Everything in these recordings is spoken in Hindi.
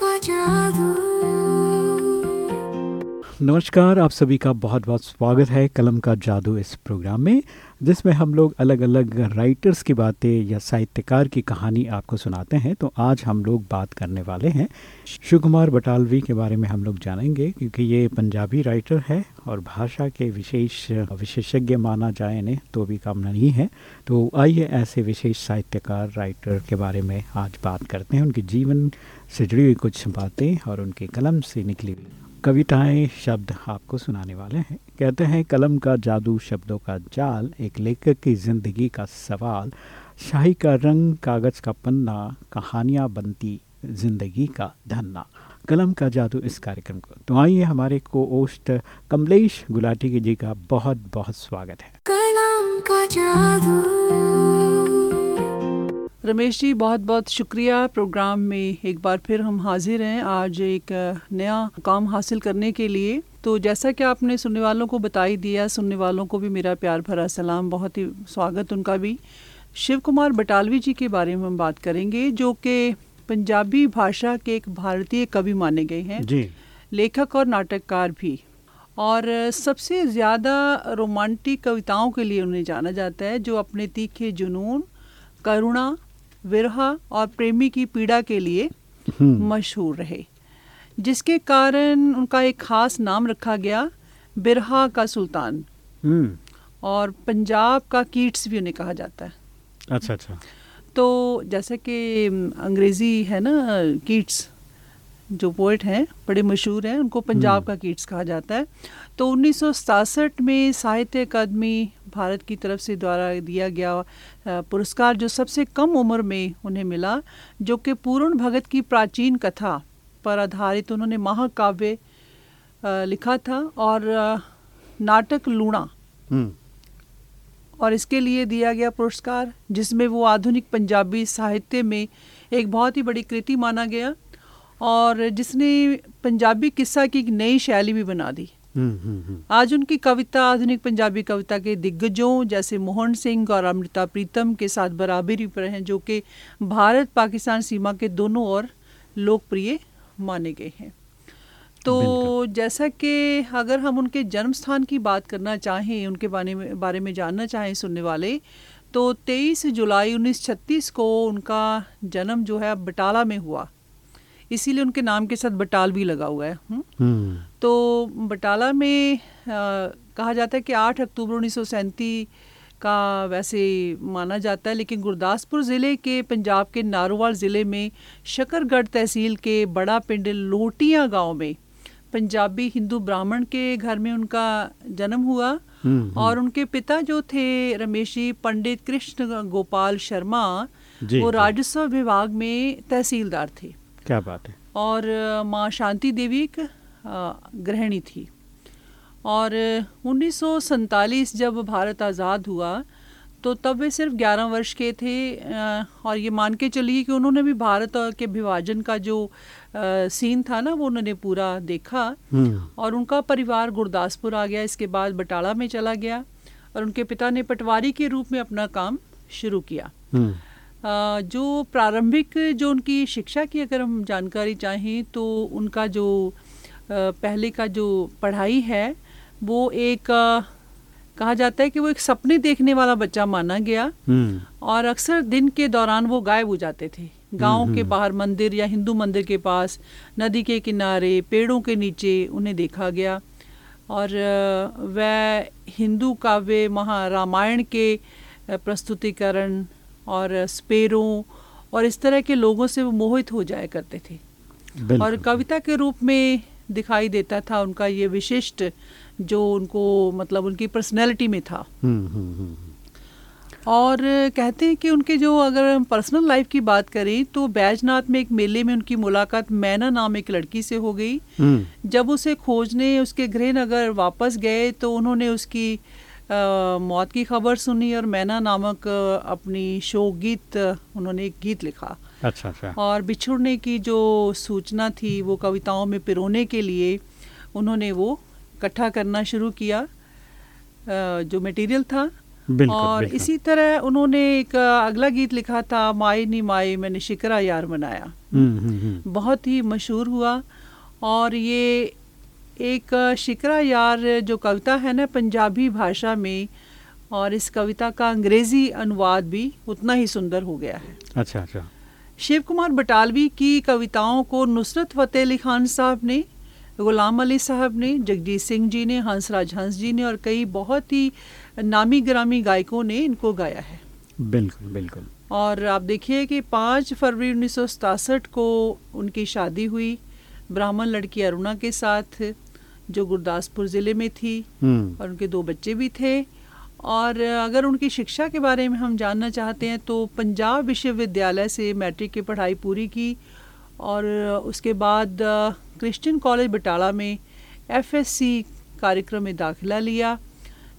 का जादू नमस्कार, आप सभी का बहुत बहुत स्वागत है कलम का जादू इस प्रोग्राम में, जिसमें हम लोग अलग अलग राइटर्स की बातें या साहित्यकार की कहानी आपको सुनाते हैं। तो आज हम लोग बात करने वाले हैं शिव कुमार बटालवी के बारे में हम लोग जानेंगे, क्योंकि ये पंजाबी राइटर है और भाषा के विशेष विशेषज्ञ माना जाए इन्हें तो भी कम नहीं है। तो आइए ऐसे विशेष साहित्यकार राइटर के बारे में आज बात करते हैं। उनके जीवन से जुड़ी हुई कुछ बातें और उनके कलम से निकली हुई कविताएँ शब्द आपको सुनाने वाले हैं। कहते हैं, कलम का जादू शब्दों का जाल, एक लेखक की ज़िंदगी का सवाल, शाही का रंग, कागज़ का पन्ना, कहानियाँ बनती ज़िंदगी का धन्ना। कलम का जादू इस कार्यक्रम को। तो आइए हमारे को ओस्ट कमलेश गुलाटी जी का बहुत बहुत स्वागत है। कलम का जादू रमेश जी बहुत बहुत शुक्रिया प्रोग्राम में एक बार फिर हम हाजिर हैं आज एक नया काम हासिल करने के लिए। तो जैसा कि आपने सुनने वालों को बता ही दिया सुनने वालों को भी मेरा प्यार भरा सलाम बहुत ही स्वागत उनका भी। शिव कुमार बटालवी जी के बारे में हम बात करेंगे जो कि पंजाबी भाषा के एक भारतीय कवि माने गए हैं। जी। लेखक और नाटककार भी। और सबसे ज़्यादा रोमांटिक कविताओं के लिए उन्हें जाना जाता है जो अपने तीखे जुनून करुणा विरहा और प्रेमी की पीड़ा के लिए हम्म, मशहूर रहे जिसके कारण उनका एक खास नाम रखा गया बिरहा का सुल्तान। हम्म, और पंजाब का कीट्स भी उन्हें कहा जाता है। अच्छा अच्छा। तो जैसे कि अंग्रेज़ी है ना कीट्स जो पोइट हैं बड़े मशहूर हैं उनको पंजाब हम्म। का कीट्स कहा जाता है। तो 1967 में साहित्य अकादमी भारत की तरफ़ से द्वारा दिया गया पुरस्कार जो सबसे कम उम्र में उन्हें मिला जो कि पूर्ण भगत की प्राचीन कथा पर आधारित उन्होंने महाकाव्य लिखा था और नाटक लूणा। हम्म, और इसके लिए दिया गया पुरस्कार जिसमें वो आधुनिक पंजाबी साहित्य में एक बहुत ही बड़ी कृति माना गया और जिसने पंजाबी किस्सा की एक नई शैली भी बना दी। आज उनकी कविता आधुनिक पंजाबी कविता के दिग्गजों जैसे मोहन सिंह और अमृता प्रीतम के साथ बराबरी पर हैं जो कि भारत पाकिस्तान सीमा के दोनों ओर लोकप्रिय माने गए हैं। तो जैसा कि अगर हम उनके जन्म स्थान की बात करना चाहें उनके बारे में बारे में जानना चाहें सुनने वाले तो 23 जुलाई 1936 को उनका जन्म जो है बटाला में हुआ। इसीलिए उनके नाम के साथ बटाल भी लगा हुआ है हुँ? हम्म, तो बटाला में अ, कहा जाता है कि 8 अक्टूबर उन्नीस का वैसे माना जाता है लेकिन गुरदासपुर ज़िले के पंजाब के नारोवाल ज़िले में शकरगढ़ तहसील के बड़ा पिंड लोटिया गाँव में पंजाबी हिंदू ब्राह्मण के घर में उनका जन्म हुआ हम्म, हम्म, और उनके पिता जो थे रमेश जी पंडित कृष्ण गोपाल शर्मा वो राजस्व विभाग में तहसीलदार थे। क्या बात है? और माँ शांति देवी एक गृहिणी थी। और उन्नीस सौ सैंतालीस जब भारत आज़ाद हुआ तो तब वे सिर्फ़ 11 वर्ष के थे और ये मान के चलिए कि उन्होंने भी भारत के विभाजन का जो सीन था ना वो उन्होंने पूरा देखा। हम्म, और उनका परिवार गुरदासपुर आ गया इसके बाद बटाला में चला गया और उनके पिता ने पटवारी के रूप में अपना काम शुरू किया। हम्म, जो प्रारंभिक जो उनकी शिक्षा की अगर हम जानकारी चाहें तो उनका जो पहले का जो पढ़ाई है वो एक कहा जाता है कि वो एक सपने देखने वाला बच्चा माना गया। हम्म, और अक्सर दिन के दौरान वो गायब हो जाते थे। गाँव के हम्म। बाहर मंदिर या हिंदू मंदिर के पास नदी के किनारे पेड़ों के नीचे उन्हें देखा गया। और वह हिंदू काव्य महा रामायण के प्रस्तुतिकरण और स्पेरों और इस तरह के लोगों से वो मोहित हो जाया करते थे। और कविता के रूप में दिखाई देता था उनका ये विशिष्ट जो उनको मतलब उनकी पर्सनैलिटी में था। हम्म, हम्म, हम्म, और कहते हैं कि उनके जो अगर हम पर्सनल लाइफ की बात करें तो बैजनाथ में एक मेले में उनकी मुलाकात मैना नाम एक लड़की से हो गई। जब उसे खोजने उसके गृह नगर वापस गए तो उन्होंने उसकी मौत की खबर सुनी और मैना नामक अपनी शोक गीत उन्होंने एक गीत लिखा। अच्छा अच्छा। और बिछुड़ने की जो सूचना थी वो कविताओं में पिरोने के लिए उन्होंने वो इकट्ठा करना शुरू किया जो मटेरियल था। बिल्कुल और बिल्कुल। इसी तरह उन्होंने एक अगला गीत लिखा था माए नी माए मैंने शिकरा यार मनाया हम्म, हम्म, हम्म, बहुत ही मशहूर हुआ। और ये एक शिकरा यार जो कविता है ना पंजाबी भाषा में और इस कविता का अंग्रेज़ी अनुवाद भी उतना ही सुंदर हो गया है। अच्छा अच्छा। शिव कुमार बटालवी की कविताओं को नुसरत फ़तेह अली खान साहब ने गुलाम अली साहब ने जगजीत सिंह जी ने हंसराज हंस जी ने और कई बहुत ही नामी ग्रामी गायकों ने इनको गाया है। बिल्कुल बिल्कुल। और आप देखिए कि पाँच फरवरी उन्नीस को उनकी शादी हुई ब्राह्मण लड़की अरुणा के साथ। जो गुरदासपुर ज़िले में थी हम्म, और उनके दो बच्चे भी थे। और अगर उनकी शिक्षा के बारे में हम जानना चाहते हैं तो पंजाब विश्वविद्यालय से मैट्रिक की पढ़ाई पूरी की और उसके बाद क्रिश्चियन कॉलेज बटाला में एफएससी कार्यक्रम में दाखिला लिया।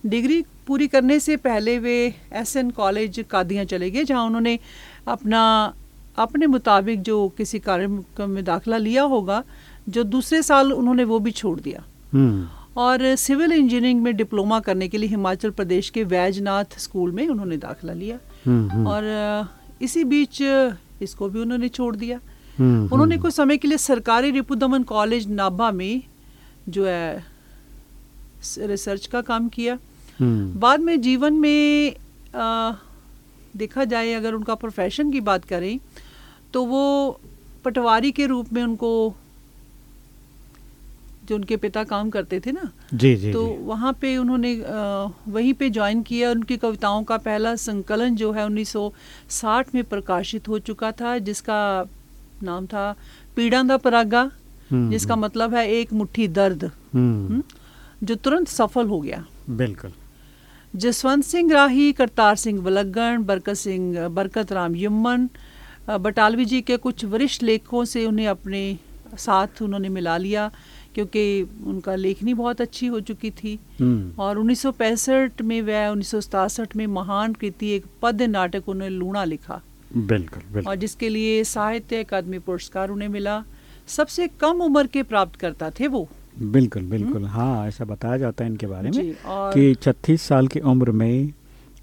डिग्री पूरी करने से पहले वे एसएन कॉलेज कादियाँ चले गए जहाँ उन्होंने अपना अपने मुताबिक जो किसी कार्यक्रम में दाखिला लिया होगा जो दूसरे साल उन्होंने वो भी छोड़ दिया। और सिविल इंजीनियरिंग में डिप्लोमा करने के लिए हिमाचल प्रदेश के वैजनाथ स्कूल में उन्होंने दाखिला लिया। हम्म, हम्म, और इसी बीच इसको भी उन्होंने छोड़ दिया। हम्म, उन्होंने हम्म, कुछ समय के लिए सरकारी रिपुदमन कॉलेज नाभा में जो है रिसर्च का काम किया। हम्म, बाद में जीवन में अ, देखा जाए अगर उनका प्रोफेशन की बात करें तो वो पटवारी के रूप में उनको जो उनके पिता काम करते थे ना जी जी तो जी। वहाँ पे उन्होंने वहीं पे ज्वाइन किया। उनकी कविताओं का पहला संकलन जो है 1960 में प्रकाशित हो चुका था जिसका नाम था पीड़ा दा परागा हम्म, जिसका हम्म, मतलब है एक मुट्ठी दर्द। हम्म, जो तुरंत सफल हो गया। बिल्कुल। जसवंत सिंह राही करतार सिंह बलगण बरकत सिंह बरकत राम यमन बटालवी जी के कुछ वरिष्ठ लेखकों से उन्हें अपने साथ उन्होंने मिला लिया। क्योंकि उनका लेखनी बहुत अच्छी हो चुकी थी। हम्म, और 1965 में वह उन्नीस में महान कृति एक पद्य नाटक उन्होंने लूणा लिखा। बिल्कुल और जिसके लिए साहित्य अकादमी पुरस्कार उन्हें मिला। सबसे कम उम्र के प्राप्त करता थे वो। बिल्कुल बिल्कुल। हाँ ऐसा बताया जाता है इनके बारे में और कि छत्तीस साल की उम्र में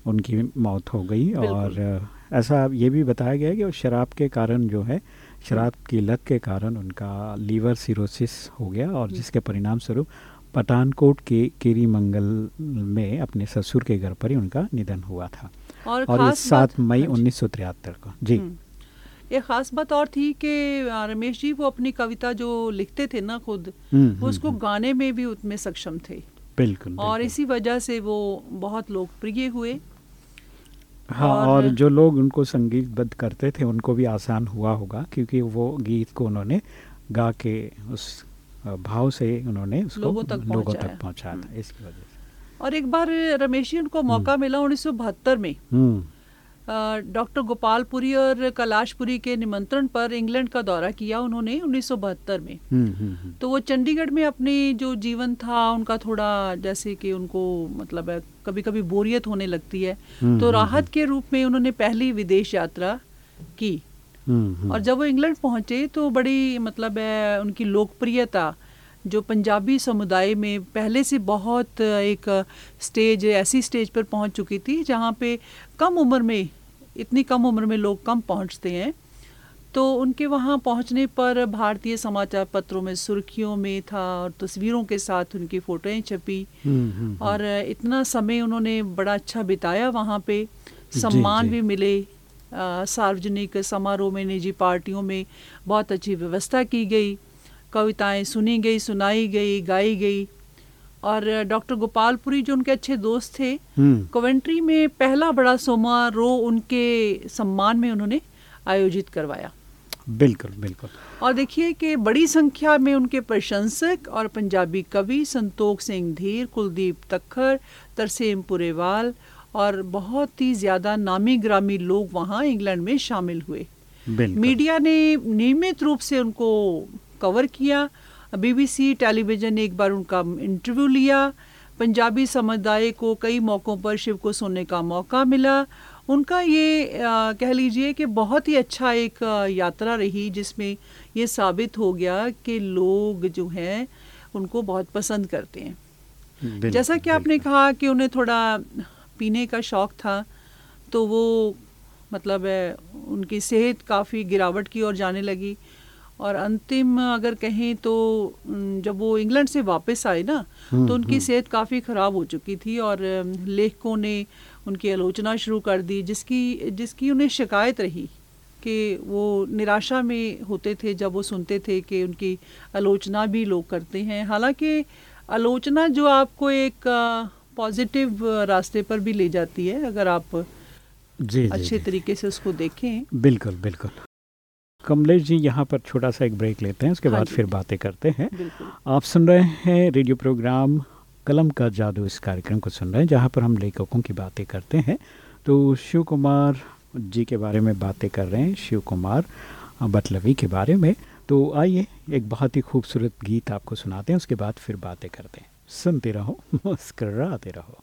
उनकी मौत हो गई। और ऐसा ये भी बताया गया कि वो शराब के कारण जो है शराब की लत के कारण उनका लीवर सिरोसिस हो गया और जिसके परिणाम स्वरूप पठानकोट के केरी मंगल में अपने ससुर के घर पर ही उनका निधन हुआ था। और और सात मई उन्नीस सौ तिहत्तर को। जी। हम्म। एक खास बात और थी कि रमेश जी वो अपनी कविता जो लिखते थे ना खुद हम्म, वो हम्म, उसको हम्म, गाने में भी उतने सक्षम थे। बिल्कुल और बिल्कुल। इसी वजह से वो बहुत लोकप्रिय हुए। हाँ और- और जो लोग उनको संगीतबद्ध करते थे उनको भी आसान हुआ होगा क्योंकि वो गीत को उन्होंने गा के उस भाव से उन्होंने उसको लोगों तक लोगों तक पहुँचाया। था हम्म। इसकी वजह से। और एक बार रमेश जी उनको मौका मिला उन्नीस सौ बहत्तर में। हम्म। डॉक्टर गोपालपुरी और कैलाशपुरी के निमंत्रण पर इंग्लैंड का दौरा किया उन्होंने 1972 में। हम्म हम्म, हम्म, तो वो चंडीगढ़ में अपनी जो जीवन था उनका थोड़ा जैसे कि उनको मतलब है कभी कभी बोरियत होने लगती है। हम्म, तो हम्म, राहत के रूप में उन्होंने पहली विदेश यात्रा की। हम्म, हम्म, और जब वो इंग्लैंड पहुँचे तो बड़ी मतलब है उनकी लोकप्रियता जो पंजाबी समुदाय में पहले से बहुत एक स्टेज ऐसी स्टेज पर पहुँच चुकी थी जहाँ पे कम उम्र में इतनी कम उम्र में लोग कम पहुँचते हैं। तो उनके वहाँ पहुँचने पर भारतीय समाचार पत्रों में सुर्खियों में था और तस्वीरों के साथ उनकी फ़ोटोएँ छपी। हम्म, हम्म, और इतना समय उन्होंने बड़ा अच्छा बिताया वहाँ पे। सम्मान जी। भी मिले सार्वजनिक समारोह में निजी पार्टियों में बहुत अच्छी व्यवस्था की गई। कविताएँ सुनी गई सुनाई गई गाई गई। और डॉक्टर गोपालपुरी जो उनके अच्छे दोस्त थे कोवेंट्री में पहला बड़ा समारोह उनके सम्मान में उन्होंने आयोजित करवाया। बिल्कुल बिल्कुल। और देखिए कि बड़ी संख्या में उनके प्रशंसक और पंजाबी कवि संतोख सिंह धीर कुलदीप तखर तरसेम पुरेवाल और बहुत ही ज़्यादा नामी ग्रामी लोग वहाँ इंग्लैंड में शामिल हुए। मीडिया ने नियमित रूप से उनको कवर किया। बीबीसी टेलीविज़न ने एक बार उनका इंटरव्यू लिया। पंजाबी समुदाय को कई मौक़ों पर शिव को सुनने का मौका मिला उनका ये अ, कह लीजिए कि बहुत ही अच्छा एक यात्रा रही जिसमें ये साबित हो गया कि लोग जो हैं उनको बहुत पसंद करते हैं। जैसा कि आपने कहा कि उन्हें थोड़ा पीने का शौक़ था तो वो मतलब है उनकी सेहत काफ़ी गिरावट की ओर जाने लगी। और अंतिम अगर कहें तो जब वो इंग्लैंड से वापस आए ना हम्म, तो उनकी हम्म। सेहत काफ़ी ख़राब हो चुकी थी और लेखकों ने उनकी आलोचना शुरू कर दी जिसकी जिसकी उन्हें शिकायत रही कि वो निराशा में होते थे जब वो सुनते थे कि उनकी आलोचना भी लोग करते हैं। हालाँकि आलोचना जो आपको एक पॉजिटिव रास्ते पर भी ले जाती है अगर आप जी अच्छे जी, तरीके से उसको देखें। बिल्कुल बिल्कुल। कमलेश जी यहाँ पर छोटा सा एक ब्रेक लेते हैं उसके हाँ बाद फिर बातें करते हैं। आप सुन रहे हैं रेडियो प्रोग्राम कलम का जादू इस कार्यक्रम को सुन रहे हैं, जहाँ पर हम लेखकों की बातें करते हैं। तो शिव कुमार जी के बारे में बातें कर रहे हैं शिव कुमार बटलवी के बारे में। तो आइए, एक बहुत ही खूबसूरत गीत आपको सुनाते हैं, उसके बाद फिर बातें करते हैं। सुनते रहो, मुस्कराते रहो।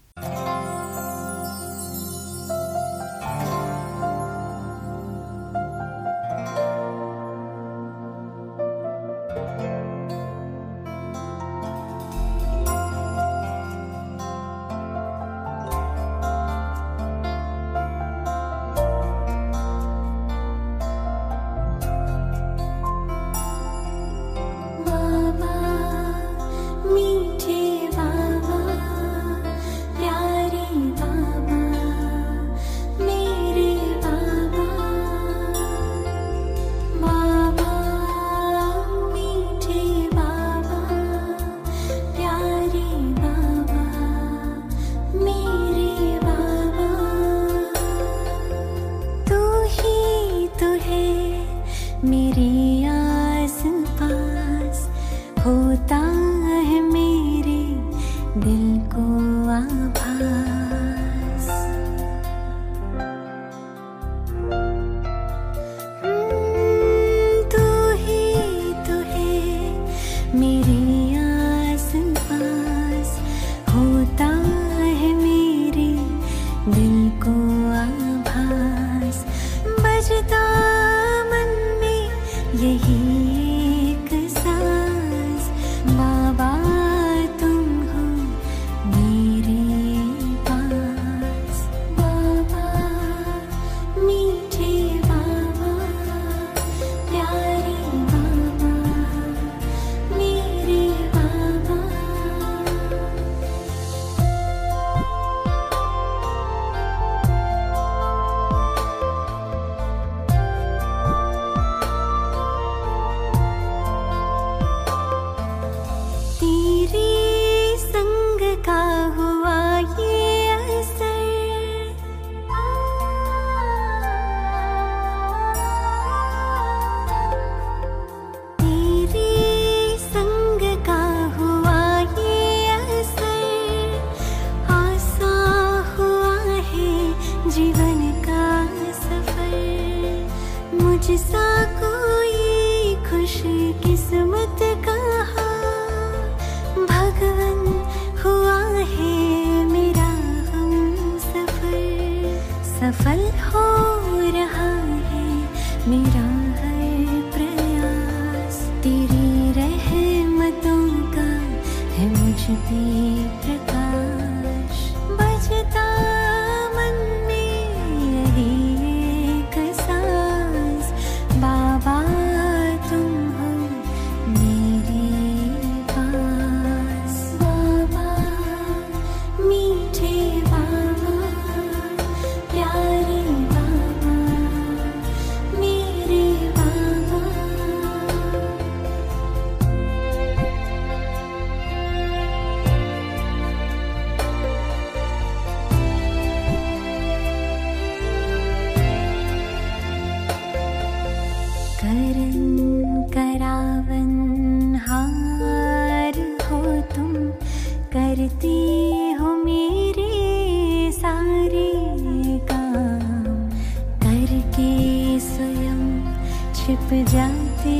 छिप जाते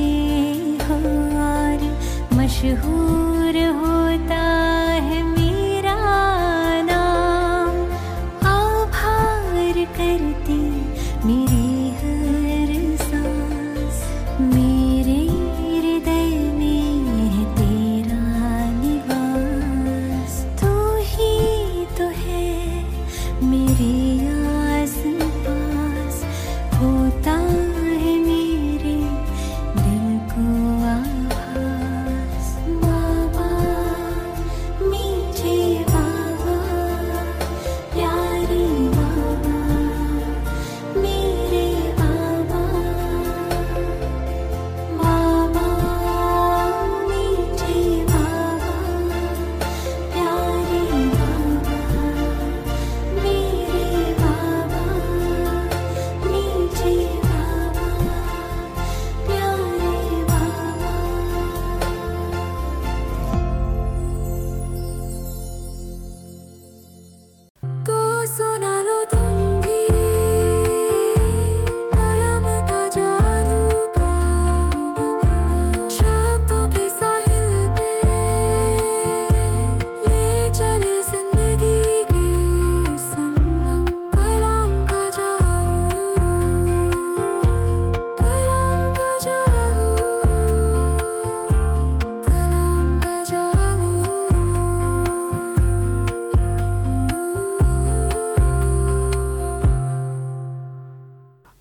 हो और मशहूर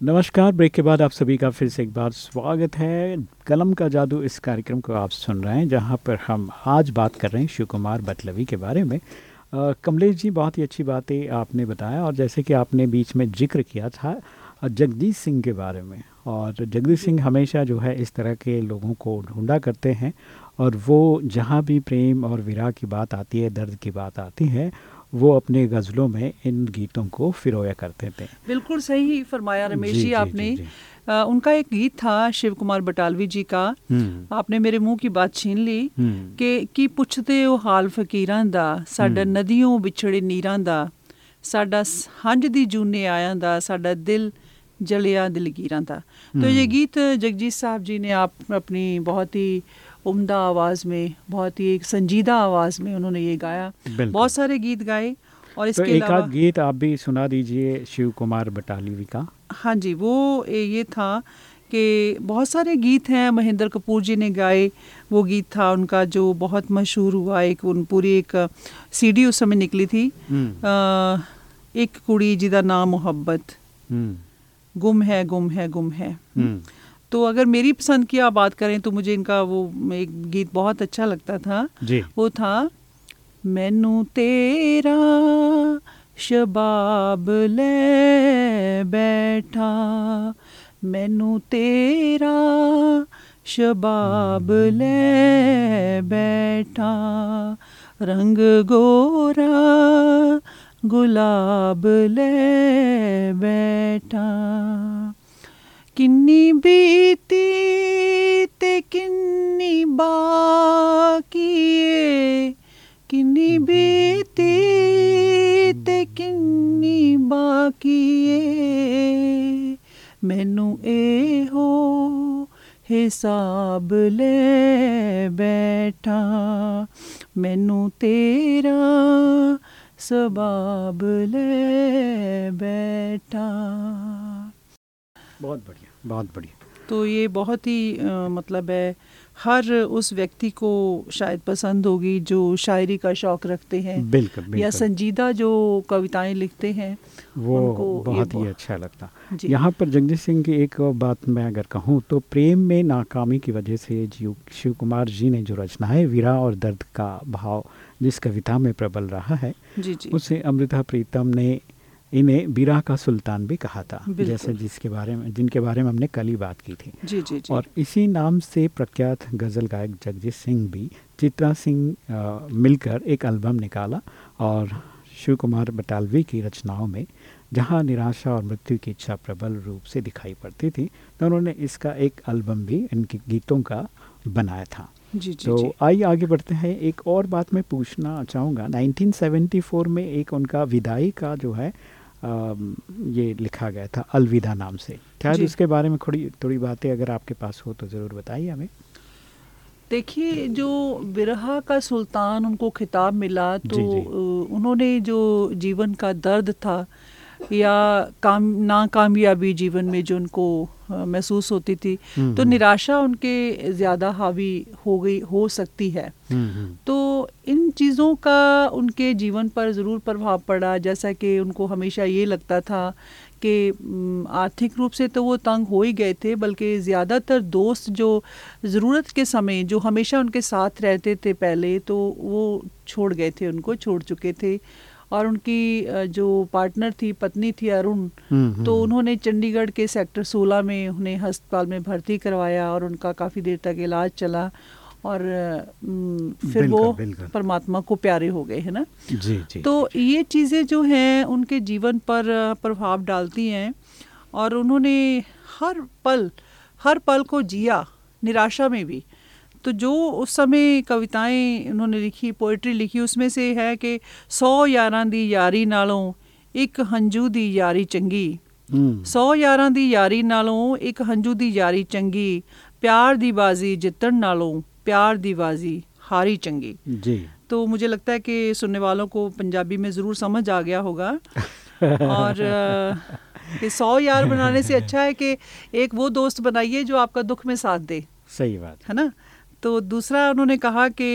नमस्कार, ब्रेक के बाद आप सभी का फिर से एक बार स्वागत है। कलम का जादू इस कार्यक्रम को आप सुन रहे हैं, जहाँ पर हम आज बात कर रहे हैं शिव कुमार बतलवी के बारे में। कमलेश जी, बहुत ही अच्छी बातें आपने बताया और जैसे कि आपने बीच में ज़िक्र किया था जगदीश सिंह के बारे में। और जगदीश सिंह हमेशा जो है इस तरह के लोगों को ढूंढा करते हैं और वो जहाँ भी प्रेम और विराह की बात आती है, दर्द की बात आती है वो अपने गज़लों में इन गीतों को फिरोया करते थे बिल्कुल सही फरमाया रमेश जी, जी आपने जी, जी. आ, उनका एक गीत था शिव कुमार बटालवी जी का हम्म। आपने मेरे मुंह की बात छीन ली हम्म। कि की ਪੁੱਛਦੇ ਹੋ ਹਾਲ ਫਕੀਰਾਂ ਦਾ ਸਾਡਾ ਨਦੀਆਂ ਵਿਛੜੇ ਨੀਰਾਂ ਦਾ ਸਾਡਾ ਹੰਝ ਦੀ ਜੂਨੇ ਆਇਆਂ ਦਾ ਸਾਡਾ ਦਿਲ जलिया दिलगीरा था तो ये गीत जगजीत साहब जी ने आप अपनी बहुत ही उम्दा आवाज़ में बहुत ही संजीदा आवाज़ में उन्होंने ये गाया बहुत सारे गीत गाए और तो इसके तो एक गीत आप भी सुना दीजिए शिव कुमार बटाली का हाँ जी वो ये था कि बहुत सारे गीत हैं महेंद्र कपूर जी ने गाए वो गीत था उनका जो बहुत मशहूर हुआ एक उन पूरी एक सीडी उस समय निकली थी हम्म। आ, एक कुड़ी जिदा नाम मोहब्बत हम्म। गुम है गुम है गुम है हम्म। तो अगर मेरी पसंद की आप बात करें तो मुझे इनका वो एक गीत बहुत अच्छा लगता था। जी। वो था मैनू तेरा शबाब ले बैठा मैनू तेरा शबाब ले बैठा रंग गोरा गुलाब ले बैठा किन्नी बीती हिसाब ले बैठा मैनू तेरा सबाब ले बैठा। बहुत बढ़िया बहुत बढ़िया। तो ये बहुत ही आ, मतलब है हर उस व्यक्ति को शायद पसंद होगी जो शायरी का शौक रखते हैं बिल्कुल, बिल्कुल। या संजीदा जो कविताएँ लिखते हैं वो बहुत ही अच्छा लगता यहाँ पर जगदीश सिंह की एक बात मैं अगर कहूँ तो प्रेम में नाकामी की वजह से जीव शिव कुमार जी ने जो रचना है वीरा और दर्द का भाव जिस कविता में प्रबल रहा है जी जी। उसे अमृता प्रीतम ने इन्हें बीरा का सुल्तान भी कहा था जैसे जिसके बारे में जिनके बारे में हमने कल ही बात की थी। जी जी जी। और इसी नाम से प्रख्यात गज़ल गायक जगजीत सिंह भी चित्रा सिंह मिलकर एक एल्बम निकाला और शिव कुमार बटालवी की रचनाओं में जहाँ निराशा और मृत्यु की इच्छा प्रबल रूप से दिखाई पड़ती थी तो उन्होंने इसका एक एल्बम भी इनके गीतों का बनाया था। जी जी तो आइए आगे बढ़ते हैं। एक और बात मैं पूछना चाहूँगा। 1974 में एक उनका विदाई का जो है ये लिखा गया था अलविदा नाम से। शायद उसके बारे में थोड़ी थोड़ी बातें अगर आपके पास हो तो ज़रूर बताइए हमें। देखिए जो बिरहा का सुल्तान उनको खिताब मिला तो जी जी। उन्होंने जो जीवन का दर्द था या काम नाकामयाबी जीवन में जो उनको महसूस होती थी हम्म, तो हम्म। निराशा उनके ज़्यादा हावी हो गई हो सकती है। हम्म, तो चीज़ों का उनके जीवन पर ज़रूर प्रभाव पड़ा। जैसा कि उनको हमेशा ये लगता था कि आर्थिक रूप से तो वो तंग हो ही गए थे बल्कि ज़्यादातर दोस्त जो ज़रूरत के समय जो हमेशा उनके साथ रहते थे पहले तो वो छोड़ गए थे उनको छोड़ चुके थे। और उनकी जो पार्टनर थी पत्नी थी अरुण हम्म, तो हम्म। उन्होंने चंडीगढ़ के सेक्टर 16 में उन्हें अस्पताल में भर्ती करवाया और उनका काफ़ी देर तक इलाज चला। और फिर वो परमात्मा को प्यारे हो गए है ना? जी जी तो ये चीज़ें जो हैं उनके जीवन पर प्रभाव डालती हैं और उन्होंने हर पल हर पल को जिया निराशा में भी। तो जो उस समय कविताएँ उन्होंने लिखी पोइट्री लिखी उसमें से है कि सौ यारां दी यारी नालों एक हंजू दी यारी चंगी। सौ यारां दी यारी नालों एक हंजू दी यारी चंगी। प्यार दी बाजी जितन नालों प्यार दी बाजी हारी चंगी। जी। तो मुझे लगता है कि सुनने वालों को पंजाबी में ज़रूर समझ आ गया होगा। और कि सौ यार बनाने से अच्छा है कि एक वो दोस्त बनाइए जो आपका दुख में साथ दे। सही बात। है ना? तो दूसरा उन्होंने कहा कि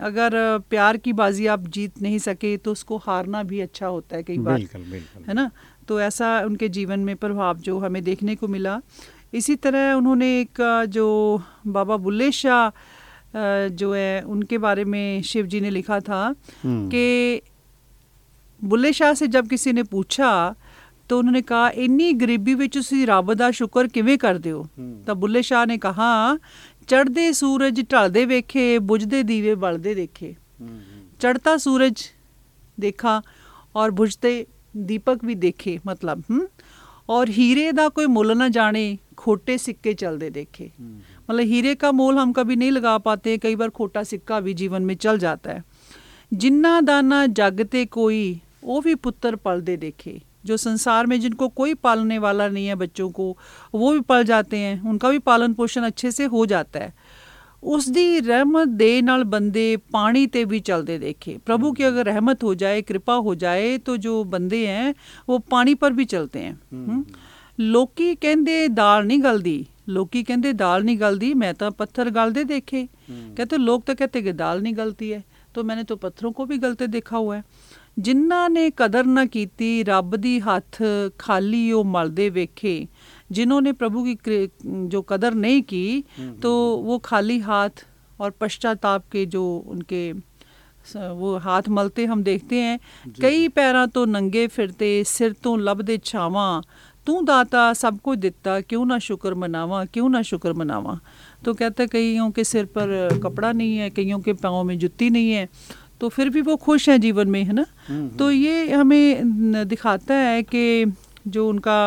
अगर प्यार की बाजी आप जीत नहीं सके तो उसको हारना भी अच्छा होता है कई बार। बिल्कुल, बिल्कुल। है ना? तो ऐसा उनके जीवन में प्रभाव जो हमें देखने को मिला। इसी तरह उन्होंने एक जो बाबा बुल्ले शाह जो है उनके बारे में शिव जी ने लिखा था हम्म। कि बुल्ले शाह से जब किसी ने पूछा तो उन्होंने कहा ਇੰਨੀ ਗਰੀਬੀ ਵਿੱਚ ਤੁਸੀਂ ਰੱਬ ਦਾ ਸ਼ੁਕਰ ਕਿਵੇਂ ਕਰਦੇ ਹੋ ਤਾਂ ਬੁੱਲੇ ਸ਼ਾਹ ਨੇ ਕਹਾ ਚੜ੍ਹਦੇ ਸੂਰਜ ਢਲਦੇ ਵੇਖੇ ਬੁਝਦੇ ਦੀਵੇ ਬਲਦੇ ਦੇਖੇ चढ़ता सूरज देखा और बुझते दीपक भी देखे मतलब हम्म और हीरे दा कोई मुल ना जाने खोटे सिक्के चलते देखे मतलब हीरे का मोल हम कभी नहीं लगा पाते कई बार खोटा सिक्का भी जीवन में चल जाता है जिन्ना दाना जग ते कोई वो भी पुत्र पलदे देखे जो संसार में जिनको कोई पालने वाला नहीं है बच्चों को वो भी पल जाते हैं उनका भी पालन पोषण अच्छे से हो जाता है ਉਸ ਦੀ ਰਹਿਮਤ ਦੇ ਨਾਲ ਬੰਦੇ ਪਾਣੀ ਤੇ ਵੀ ਚਲਦੇ देखे प्रभु की अगर रहमत हो जाए कृपा हो जाए तो जो बंदे हैं वो पानी पर भी चलते हैं हम्म? ਲੋਕੀ ਕਹਿੰਦੇ ਦਾਲ ਨਹੀਂ ਗਲਦੀ ਲੋਕੀ ਕਹਿੰਦੇ ਦਾਲ नहीं गलती मैं तो पत्थर गलते देखे कहते लोग तो कहते कि दाल नहीं गलती है तो मैंने तो पत्थरों को भी गलते देखा हुआ है ਜਿਨ੍ਹਾਂ ਨੇ ਕਦਰ ਨਾ ਕੀਤੀ ਰੱਬ ਦੀ ਹੱਥ ਖਾਲੀ ਉਹ ਮਲਦੇ ਵੇਖੇ जिन्होंने प्रभु की क्र- जो कदर नहीं की तो वो खाली हाथ और पश्चाताप के जो उनके स- वो हाथ मलते हम देखते हैं कई पैरां ਤੋਂ ਨੰਗੇ ਫਿਰਤੇ ਸਿਰ ਤੋਂ ਲੱਭਦੇ ਛਾਵਾਂ तू दाता सब कुछ दिता क्यों ना शुक्र मनावा क्यों ना शुक्र मनावा? तो कहते हैं, कईयों के सिर पर कपड़ा नहीं है कईयों के पाँव में जुत्ती नहीं है तो फिर भी वो खुश हैं जीवन में है ना? तो ये हमें दिखाता है कि जो उनका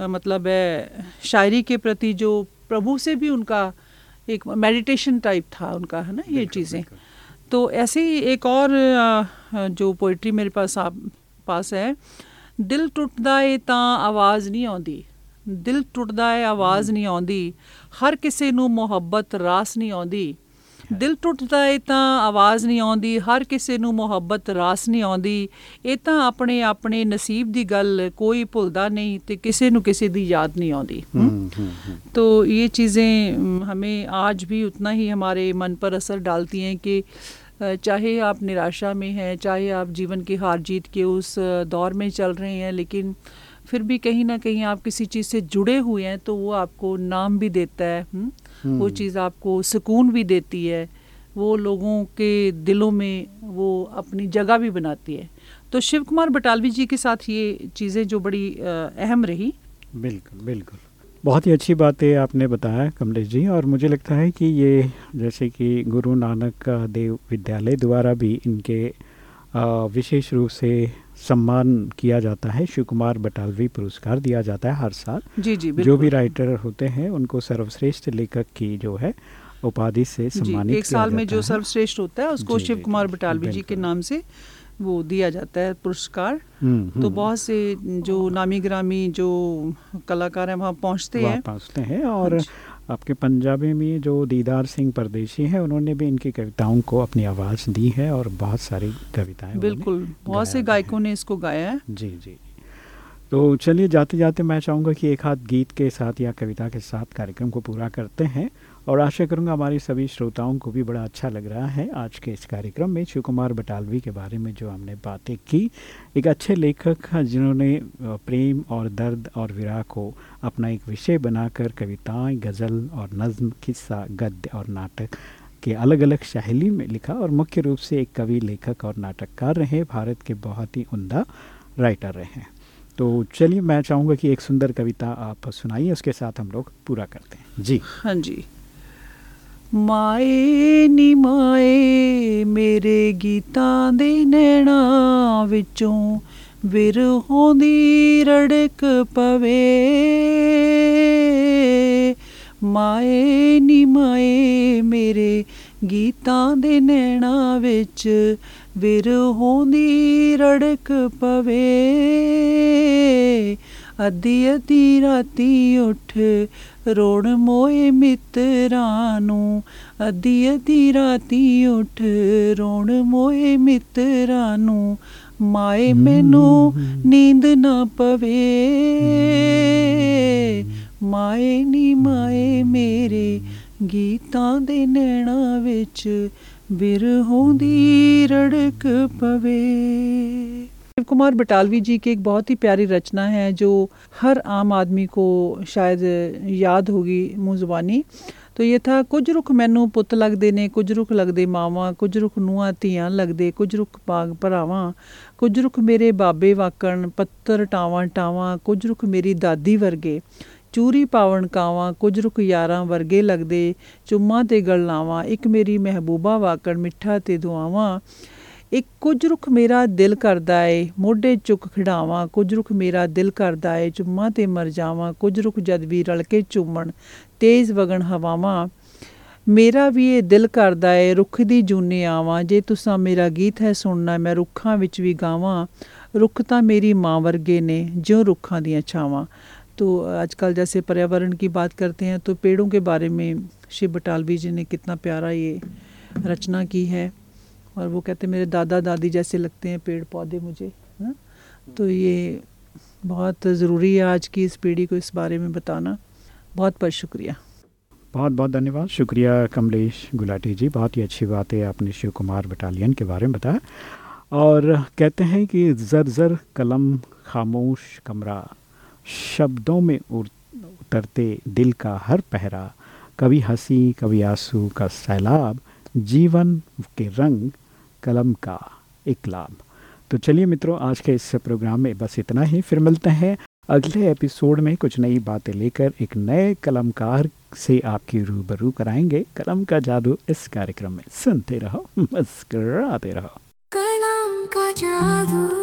मतलब है शायरी के प्रति जो प्रभु से भी उनका एक मेडिटेशन टाइप था उनका है ना ये चीज़ें। तो ऐसे ही एक और जो पोइट्री मेरे पास आप पास है ਦਿਲ ਟੁੱਟਦਾ ਏ ਤਾਂ ਆਵਾਜ਼ ਨਹੀਂ ਆਉਂਦੀ ਦਿਲ ਟੁੱਟਦਾ ਏ ਆਵਾਜ਼ ਨਹੀਂ ਆਉਂਦੀ ਹਰ ਕਿਸੇ ਨੂੰ ਮੁਹੱਬਤ ਰਾਸ ਨਹੀਂ ਆਉਂਦੀ ਦਿਲ ਟੁੱਟਦਾ ਏ ਤਾਂ ਆਵਾਜ਼ ਨਹੀਂ ਆਉਂਦੀ ਹਰ ਕਿਸੇ ਨੂੰ ਮੁਹੱਬਤ ਰਾਸ ਨਹੀਂ ਆਉਂਦੀ ਇਹ ਤਾਂ ਆਪਣੇ ਆਪਣੇ ਨਸੀਬ ਦੀ ਗੱਲ ਕੋਈ ਭੁੱਲਦਾ ਨਹੀਂ ਤੇ ਕਿਸੇ ਨੂੰ ਕਿਸੇ ਦੀ ਯਾਦ ਨਹੀਂ ਆਉਂਦੀ ਹਮ? हम्म, हम्म, हम्म। तो ये चीज़ें हम्म, हमें आज भी उतना ही हमारे मन पर असर डालती हैं कि अ, चाहे आप निराशा में हैं चाहे आप जीवन की हार जीत के उस दौर में चल रहे हैं लेकिन फिर भी कहीं ना कहीं आप किसी चीज़ से जुड़े हुए हैं तो वो आपको नाम भी देता है हम्म? वो। चीज़ आपको सुकून भी देती है वो लोगों के दिलों में वो अपनी जगह भी बनाती है तो शिव कुमार बटालवी जी के साथ ये चीज़ें जो बड़ी अहम रही बिल्कुल बिल्कुल बहुत ही अच्छी बातें आपने बताया कमलेश जी और मुझे लगता है कि ये जैसे कि गुरु नानक देव विद्यालय द्वारा भी इनके विशेष रूप से सम्मान किया जाता है। शिव कुमार बटालवी पुरस्कार दिया जाता है हर साल। जी जी जो भी राइटर होते हैं उनको सर्वश्रेष्ठ लेखक की जो है उपाधि से सम्मानित एक साल में जो सर्वश्रेष्ठ होता है उसको शिव कुमार बटालवी जी के नाम से वो दिया जाता है पुरस्कार। हम्म, तो हम्म। बहुत से जो नामी ग्रामी जो कलाकार हैं वहाँ पहुँचते हैं। पहुँचते हैं और हाँ आपके पंजाबी में जो दीदार सिंह परदेशी हैं उन्होंने भी इनकी कविताओं को अपनी आवाज़ दी है और बहुत सारी कविताएँ बिल्कुल बहुत से गायकों ने इसको गाया है। जी जी। तो चलिए जाते जाते मैं चाहूँगा कि एक हाथ गीत के साथ या कविता के साथ कार्यक्रम को पूरा करते हैं। और आशा करूँगा हमारे सभी श्रोताओं को भी बड़ा अच्छा लग रहा है आज के इस कार्यक्रम में शिव कुमार बटालवी के बारे में जो हमने बातें की। एक अच्छे लेखक जिन्होंने प्रेम और दर्द और विराह को अपना एक विषय बनाकर कविताएँ, गज़ल और नज्म, किस्सा, गद्य और नाटक के अलग अलग शैली में लिखा और मुख्य रूप से एक कवि, लेखक और नाटककार रहे, भारत के बहुत ही उमदा राइटर रहे। हैं तो चलिए, मैं चाहूँगा कि एक सुंदर कविता आप सुनाइए, उसके साथ हम लोग पूरा करते हैं। जी। हाँ जी। ਮਾਏ ਨੀ ਮਾਏ, ਮੇਰੇ ਗੀਤਾਂ ਦੇ ਨੈਣਾ ਵਿੱਚੋਂ ਵਿਰਹੋਂ ਦੀ ਰੜਕ ਪਵੇ। ਮਾਏ ਨੀ ਮਾਏ, ਮੇਰੇ ਗੀਤਾਂ ਦੇ ਨੈਣਾ ਵਿੱਚ ਵਿਰਹੋਂ ਦੀ ਰੜਕ ਪਵੇ। ਅੱਧੀ ਅੱਧੀ ਰਾਤੀ ਉੱਠ ਰੋਣ ਮੋਏ ਮਿੱਤਰਾਂ ਨੂੰ। ਅੱਧੀ ਅੱਧੀ ਰਾਤੀ ਉੱਠ ਰੋਣ ਮੋਏ ਮਿੱਤਰਾਂ ਨੂੰ। ਮਾਏ ਮੈਨੂੰ ਨੀਂਦ ਨਾ ਪਵੇ। ਮਾਏ ਨੀ ਮਾਏ ਮੇਰੇ ਗੀਤਾਂ ਦੇ ਨੈਣਾ ਵਿੱਚ ਬਿਰਹੋਂ ਦੀ ਰੜਕ ਪਵੇ। शिव कुमार बटालवी जी की एक बहुत ही प्यारी रचना है जो हर आम आदमी को शायद याद होगी मुँह जुबानी तो ये था कुछ रुख मैनू पुत लगते ने कुछ रुख लगते मावा कुछ रुख ਨੂੰਹਾਂ ਧੀਆਂ लगते कुछ रुख बाग ਭਰਾਵਾਂ कुछ रुख मेरे बाबे वाकण पत्तर टावां टावां कुछ रुख मेरी दादी वर्गे ਚੂਰੀ ਪਾਵਣ ਕਾਵਾਂ ਕੁਝ ਰੁਕ ਯਾਰਾਂ ਵਰਗੇ ਲੱਗਦੇ ਚੁੰਮਾਂ ਤੇ ਗਲਨਾਵਾਂ ਇੱਕ ਮੇਰੀ ਮਹਿਬੂਬਾ ਵਾਕਣ ਮਿੱਠਾ ਤੇ ਦੁਆਵਾਂ ਇੱਕ ਕੁਝ ਰੁਖ ਮੇਰਾ ਦਿਲ ਕਰਦਾ ਏ ਮੋਢੇ ਚੁੱਕ ਖਿਡਾਵਾਂ ਕੁਝ ਰੁਖ ਮੇਰਾ ਦਿਲ ਕਰਦਾ ਏ ਚੁੰਮਾਂ ਤੇ ਮਰ ਜਾਵਾਂ ਕੁਝ ਰੁਖ ਜਦ ਵੀ ਰਲ ਕੇ ਚੁੰਮਣ ਤੇਜ਼ ਵਗਣ ਹਵਾਵਾਂ ਮੇਰਾ ਵੀ ਇਹ ਦਿਲ ਕਰਦਾ ਏ ਰੁੱਖ ਦੀ ਜੂਨੇ ਆਵਾਂ ਜੇ ਤੁਸਾਂ ਮੇਰਾ ਗੀਤ ਹੈ ਸੁਣਨਾ ਮੈਂ ਰੁੱਖਾਂ ਵਿੱਚ ਵੀ ਗਾਵਾਂ ਰੁੱਖ ਤਾਂ ਮੇਰੀ ਮਾਂ ਵਰਗੇ ਨੇ ਜਿਉਂ ਰੁੱਖਾਂ ਦੀਆਂ ਛਾਵਾਂ तो आजकल जैसे पर्यावरण की बात करते हैं तो पेड़ों के बारे में शिव बटालवी जी ने कितना प्यारा ये रचना की है और वो कहते मेरे दादा दादी जैसे लगते हैं पेड़ पौधे मुझे हाँ? तो ये बहुत ज़रूरी है आज की इस पीढ़ी को इस बारे में बताना। बहुत बहुत शुक्रिया। बहुत बहुत धन्यवाद। शुक्रिया कमलेश गुलाटी जी, बहुत ही अच्छी बात है आपने शिव कुमार बटालियन के बारे में बताया। और कहते हैं कि ज़र ज़र कलम खामोश कमरा, शब्दों में उतरते दिल का हर पहरा, कभी हँसी कभी आँसू का सैलाब, जीवन के रंग कलम का एक लाभ। तो चलिए मित्रों, आज के इस प्रोग्राम में बस इतना ही। फिर मिलते हैं अगले एपिसोड में कुछ नई बातें लेकर एक नए कलमकार से आपकी रूबरू कराएँगे। कलम का जादू इस कार्यक्रम में। सुनते रहो, मुस्कराते रहो। कलम का जादू।